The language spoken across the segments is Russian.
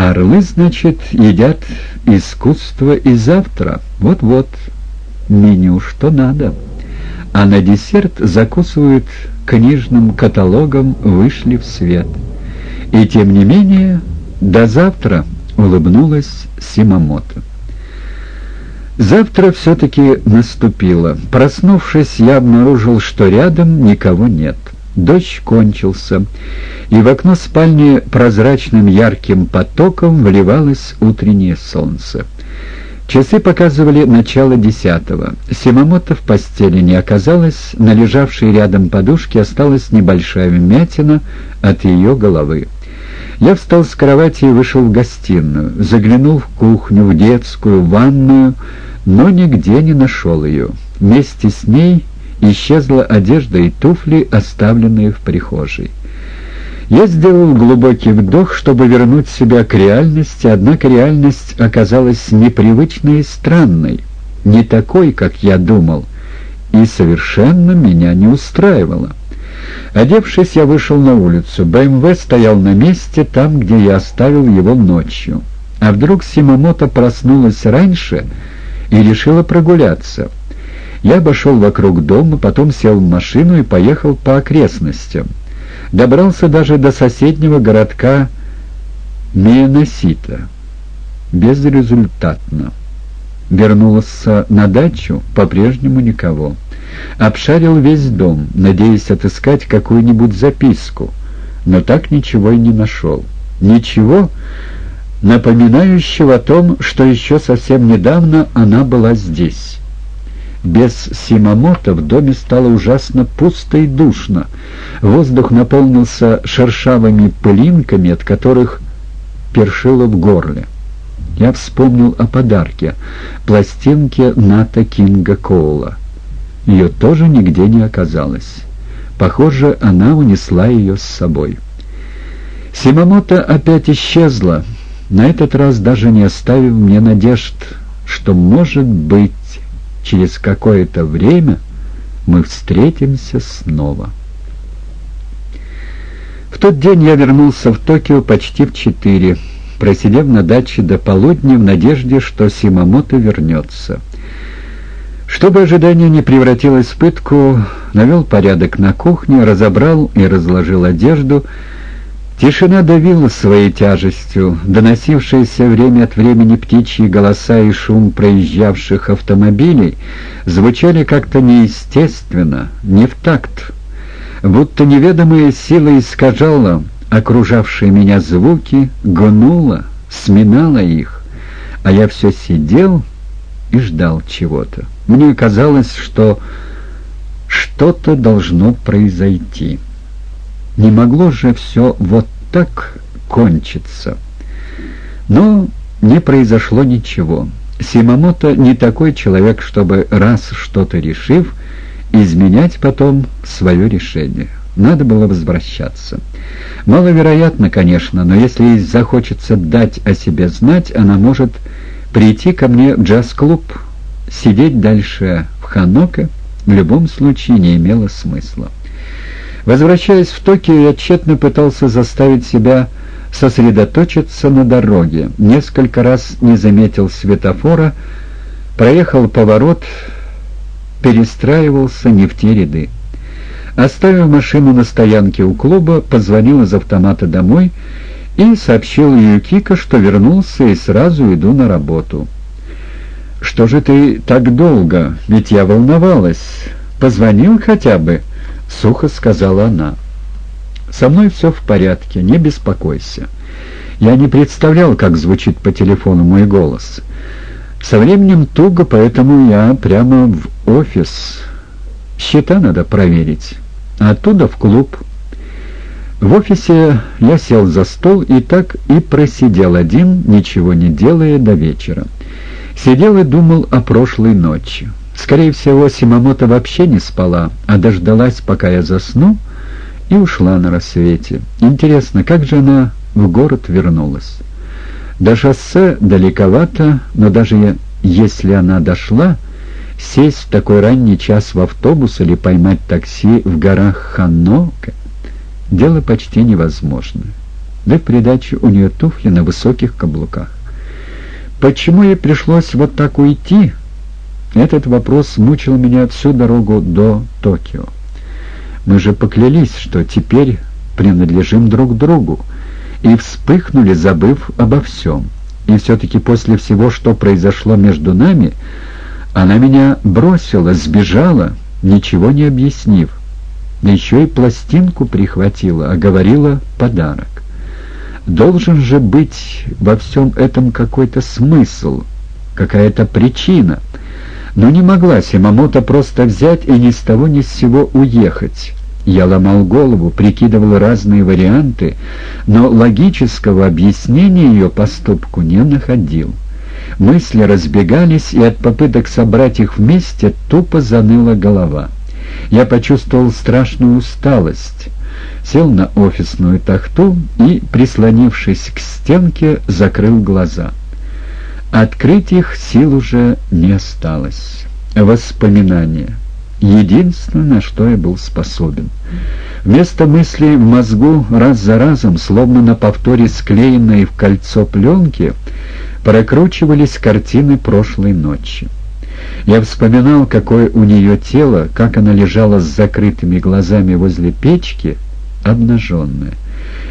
Орлы, значит, едят искусство и завтра. Вот-вот, меню что надо. А на десерт закусывают книжным каталогом «Вышли в свет». И тем не менее, до завтра улыбнулась Симамото. Завтра все-таки наступило. Проснувшись, я обнаружил, что рядом никого нет. Дождь кончился, и в окно спальни прозрачным ярким потоком вливалось утреннее солнце. Часы показывали начало десятого. Симамото в постели не оказалось, на лежавшей рядом подушке осталась небольшая вмятина от ее головы. Я встал с кровати и вышел в гостиную, заглянул в кухню, в детскую, в ванную, но нигде не нашел ее. Вместе с ней исчезла одежда и туфли, оставленные в прихожей. Я сделал глубокий вдох, чтобы вернуть себя к реальности, однако реальность оказалась непривычной и странной, не такой, как я думал, и совершенно меня не устраивала. Одевшись, я вышел на улицу. БМВ стоял на месте, там, где я оставил его ночью. А вдруг Симамото проснулась раньше и решила прогуляться. Я обошел вокруг дома, потом сел в машину и поехал по окрестностям. Добрался даже до соседнего городка Миеносита. Безрезультатно. Вернулся на дачу, по-прежнему никого. Обшарил весь дом, надеясь отыскать какую-нибудь записку, но так ничего и не нашел. Ничего, напоминающего о том, что еще совсем недавно она была здесь. Без Симамото в доме стало ужасно пусто и душно. Воздух наполнился шершавыми пылинками, от которых першило в горле. Я вспомнил о подарке — пластинке Ната Кинга Коула. Ее тоже нигде не оказалось. Похоже, она унесла ее с собой. Симамото опять исчезла, на этот раз даже не оставив мне надежд, что, может быть, через какое-то время мы встретимся снова. В тот день я вернулся в Токио почти в четыре, просидев на даче до полудня в надежде, что Симамото вернется. Чтобы ожидание не превратилось в пытку, навел порядок на кухне, разобрал и разложил одежду. Тишина давила своей тяжестью, доносившиеся время от времени птичьи голоса и шум проезжавших автомобилей звучали как-то неестественно, не в такт, будто неведомая сила искажала окружавшие меня звуки, гнула, сминала их, а я все сидел и ждал чего-то. Мне казалось, что что-то должно произойти. Не могло же все вот так кончиться. Но не произошло ничего. Симамото не такой человек, чтобы раз что-то решив, изменять потом свое решение. Надо было возвращаться. Маловероятно, конечно, но если захочется дать о себе знать, она может прийти ко мне в джаз-клуб. Сидеть дальше в Ханоке в любом случае не имело смысла. Возвращаясь в Токио, я тщетно пытался заставить себя сосредоточиться на дороге. Несколько раз не заметил светофора, проехал поворот, перестраивался не в те ряды. Оставив машину на стоянке у клуба, позвонил из автомата домой и сообщил Юкико, что вернулся и сразу иду на работу. «Что же ты так долго? Ведь я волновалась. Позвонил хотя бы?» — сухо сказала она. «Со мной все в порядке, не беспокойся. Я не представлял, как звучит по телефону мой голос. Со временем туго, поэтому я прямо в офис. Счета надо проверить. Оттуда в клуб». В офисе я сел за стол и так и просидел один, ничего не делая до вечера. Сидел и думал о прошлой ночи. Скорее всего, Симамото вообще не спала, а дождалась, пока я засну, и ушла на рассвете. Интересно, как же она в город вернулась? До шоссе далековато, но даже если она дошла, сесть в такой ранний час в автобус или поймать такси в горах Ханока — дело почти невозможное. да в придачу у нее туфли на высоких каблуках. Почему ей пришлось вот так уйти? Этот вопрос мучил меня всю дорогу до Токио. Мы же поклялись, что теперь принадлежим друг другу, и вспыхнули, забыв обо всем. И все-таки после всего, что произошло между нами, она меня бросила, сбежала, ничего не объяснив. Да еще и пластинку прихватила, а говорила «подарок». Должен же быть во всем этом какой-то смысл, какая-то причина. Но не могла Симамото просто взять и ни с того ни с сего уехать. Я ломал голову, прикидывал разные варианты, но логического объяснения ее поступку не находил. Мысли разбегались, и от попыток собрать их вместе тупо заныла голова. Я почувствовал страшную усталость, сел на офисную тахту и, прислонившись к стенке, закрыл глаза. Открыть их сил уже не осталось. Воспоминания единственное, на что я был способен. Вместо мыслей в мозгу раз за разом, словно на повторе склеенной в кольцо пленки, прокручивались картины прошлой ночи. Я вспоминал, какое у нее тело, как она лежала с закрытыми глазами возле печки, обнаженная.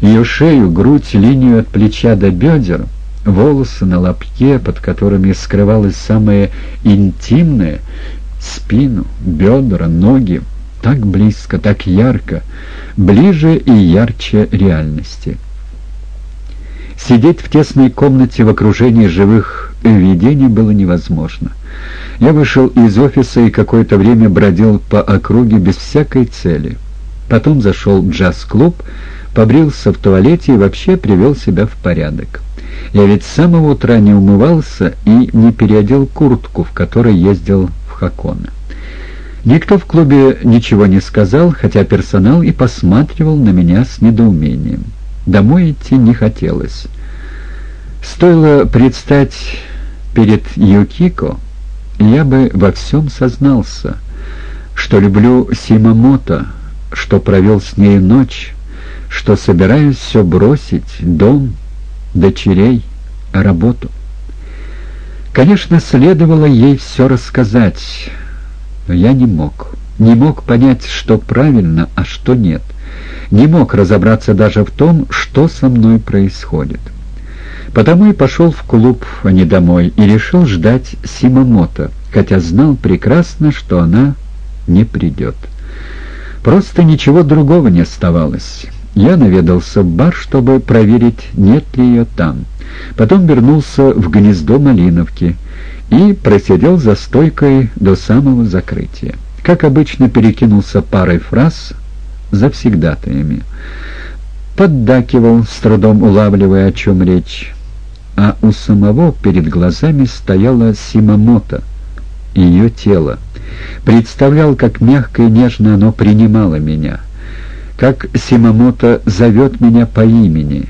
Ее шею, грудь, линию от плеча до бедер, волосы на лобке, под которыми скрывалось самое интимное, спину, бедра, ноги, так близко, так ярко, ближе и ярче реальности. Сидеть в тесной комнате в окружении живых видений было невозможно. Я вышел из офиса и какое-то время бродил по округе без всякой цели. Потом зашел в джаз-клуб, побрился в туалете и вообще привел себя в порядок. Я ведь с самого утра не умывался и не переодел куртку, в которой ездил Хакона. Никто в клубе ничего не сказал, хотя персонал и посматривал на меня с недоумением. Домой идти не хотелось. Стоило предстать перед Юкико, я бы во всем сознался, что люблю Симамото, что провел с ней ночь, что собираюсь все бросить, дом, дочерей, работу. Конечно, следовало ей все рассказать, но я не мог. Не мог понять, что правильно, а что нет. Не мог разобраться даже в том, что со мной происходит. Потому и пошел в клуб, а не домой, и решил ждать Симамото, хотя знал прекрасно, что она не придет. Просто ничего другого не оставалось. Я наведался в бар, чтобы проверить, нет ли ее там. Потом вернулся в гнездо Малиновки и просидел за стойкой до самого закрытия. Как обычно, перекинулся парой фраз завсегдатаями. Поддакивал, с трудом улавливая, о чем речь. А у самого перед глазами стояла Симамото, ее тело. Представлял, как мягко и нежно оно принимало меня — как Симамото зовет меня по имени.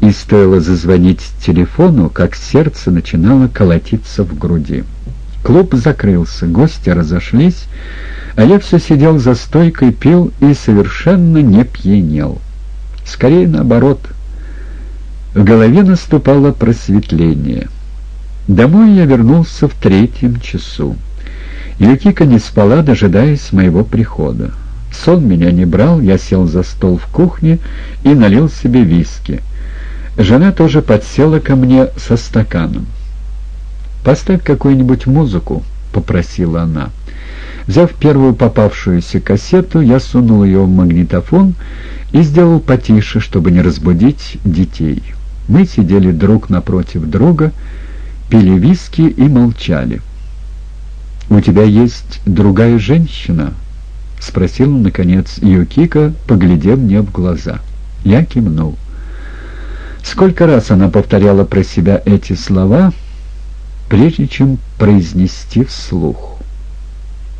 И стоило зазвонить телефону, как сердце начинало колотиться в груди. Клуб закрылся, гости разошлись, а я все сидел за стойкой, пил и совершенно не пьянел. Скорее наоборот. В голове наступало просветление. Домой я вернулся в третьем часу. Юкика не спала, дожидаясь моего прихода. Сон меня не брал, я сел за стол в кухне и налил себе виски. Жена тоже подсела ко мне со стаканом. «Поставь какую-нибудь музыку», — попросила она. Взяв первую попавшуюся кассету, я сунул ее в магнитофон и сделал потише, чтобы не разбудить детей. Мы сидели друг напротив друга, пили виски и молчали. «У тебя есть другая женщина?» — спросил, наконец, Юкика, поглядев мне в глаза. Я кивнул. Сколько раз она повторяла про себя эти слова, прежде чем произнести вслух.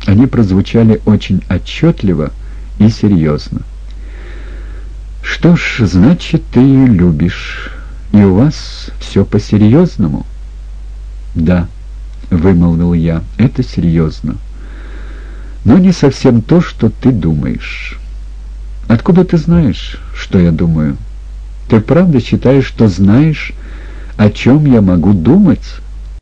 Они прозвучали очень отчетливо и серьезно. «Что ж, значит, ты ее любишь, и у вас все по-серьезному?» «Да», — вымолвил я, — «это серьезно» но не совсем то, что ты думаешь. Откуда ты знаешь, что я думаю? Ты правда считаешь, что знаешь, о чем я могу думать?»